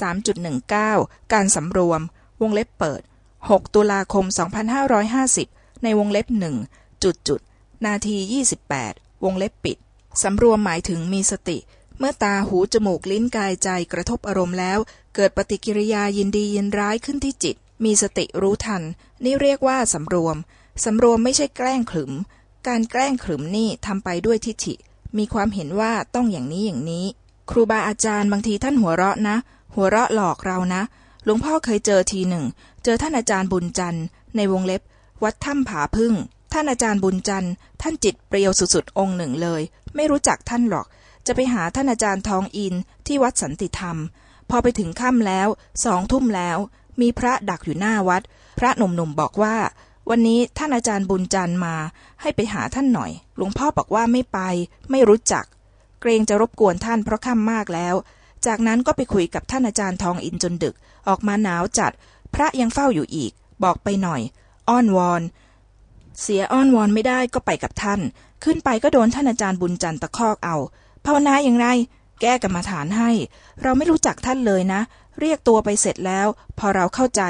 3.19 การสำรวม วงเล็บเปิด 6 ตุลาคม 2550 ในวงเล็บหนึ่งจุดจุดนาที 28 วงเล็บปิด สำรวมหมายถึงมีสติ เมื่อตาหูจมูกลิ้นกายใจกระทบอารมณ์แล้ว เกิดปฏิกิริยายินดียินร้ายขึ้นที่จิต มีสติรู้ทัน นี่เรียกว่าสำรวม สำรวมไม่ใช่แกล้งขลึม การแกล้งขลึมนี่ทำไปด้วยทิฏฐิ มีความเห็นว่าต้องอย่างนี้อย่างนี้ ครูบาอาจารย์บางทีท่านหัวเราะนะ หัวเราะหลอกเรานะ หลวงพ่อเคยเจอทีหนึ่ง เจอท่านอาจารย์บุญจันทร์ในวงเล็บ วัดถ้ำผาพึ่ง ท่านอาจารย์บุญจันทร์ท่านจิตเปรียวสุดๆองค์หนึ่งเลย ไม่รู้จักท่านหรอก จะไปหาท่านอาจารย์ทองอินที่วัดสันติธรรม พอไปถึงค่ำแล้วสองทุ่มแล้ว มีพระดักอยู่หน้าวัด พระหนุ่มๆบอกว่าวันนี้ท่านอาจารย์บุญจันทร์มาให้ไปหาท่านหน่อย หลวงพ่อบอกว่าไม่ไป ไม่รู้จัก เกรงจะรบกวนท่านเพราะค่ำมากแล้ว จากนั้นก็ไปคุยกับท่านอาจารย์ทองอินจนดึก ออกมาหนาวจัด พระยังเฝ้าอยู่อีก บอกไปหน่อย อ้อนวอน เสียอ้อนวอนไม่ได้ก็ไปกับท่าน ขึ้นไปก็โดนท่านอาจารย์บุญจันทร์ตะคอกเอา ภาวนาอย่างไร แก้กรรมฐานให้ เราไม่รู้จักท่านเลยนะ เรียกตัวไปเสร็จแล้ว พอเราเข้าใจ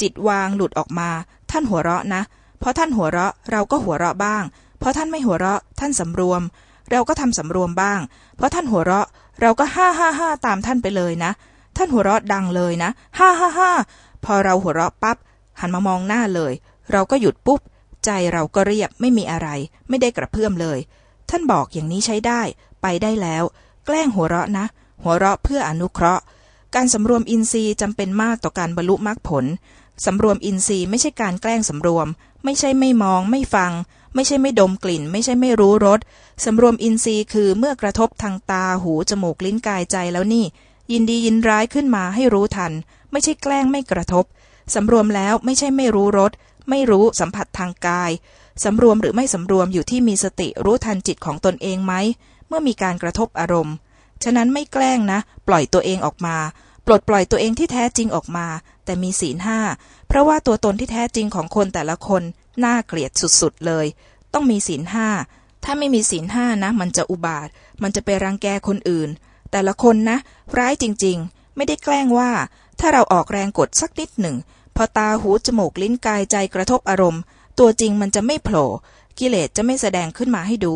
จิตวางหลุดออกมา ท่านหัวเราะนะพอท่านหัวเราะเราก็หัวเราะบ้างพอท่านไม่หัวเราะท่านสำรวม เราก็ทำสำรวมบ้างเพราะท่านหัวเราะ เราก็ฮ่าฮ่าฮ่าตามท่านไปเลยนะ ท่านหัวเราะดังเลยนะฮ่าฮ่าฮ่าพอเราหัวเราะปั๊บหันมามองหน้าเลย เราก็หยุดปุ๊บ ใจเราก็เรียบไม่มีอะไร ไม่ได้กระเพื่อมเลย ท่านบอกอย่างนี้ใช้ได้ ไปได้แล้ว แกล้งหัวเราะนะ หัวเราะเพื่ออนุเคราะห์ การสำรวมอินทรีย์จำเป็นมากต่อการบรรลุมรรคผล สำรวมอินทรีย์ไม่ใช่การแกล้งสำรวม ไม่ใช่ไม่มอง ไม่ฟัง ไม่ใช่ไม่ดมกลิ่น ไม่ใช่ไม่รู้รสสำรวมอินทรีย์คือเมื่อกระทบทางตาหูจมูกลิ้นกายใจแล้วนี่ ยินดียินร้ายขึ้นมาให้รู้ทัน ไม่ใช่แกล้งไม่กระทบสำรวมแล้วไม่ใช่ไม่รู้รสไม่รู้สัมผัสทางกายสำรวมหรือไม่สำรวมอยู่ที่มีสติรู้ทันจิตของตนเองไหมเมื่อมีการกระทบอารมณ์ ฉะนั้นไม่แกล้งนะ ปล่อยตัวเองออกมา ปลดปล่อยตัวเองที่แท้จริงออกมา แต่มีศีลห้าเพราะว่าตัวตนที่แท้จริงของคนแต่ละคนน่าเกลียดสุดๆเลย ต้องมีศีลห้าถ้าไม่มีศีลห้านะ มันจะอุบาท มันจะไปรังแกคนอื่น แต่ละคนนะ ร้ายจริงๆ ไม่ได้แกล้งว่า ถ้าเราออกแรงกดสักนิดหนึ่ง พอตาหูจมูกลิ้นกายใจกระทบอารมณ์ ตัวจริงมันจะไม่โผล่กิเลสจะไม่แสดงขึ้นมาให้ดู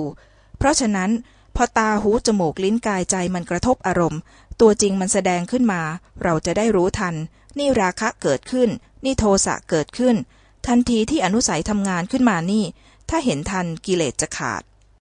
เพราะฉะนั้น พอตาหูจมูกลิ้นกายใจมันกระทบอารมณ์ ตัวจริงมันแสดงขึ้นมา เราจะได้รู้ทัน นี่ราคะเกิดขึ้น นี่โทสะเกิดขึ้น ทันทีที่อนุสัยทำงานขึ้นมานี่ ถ้าเห็นทันกิเลสจะขาด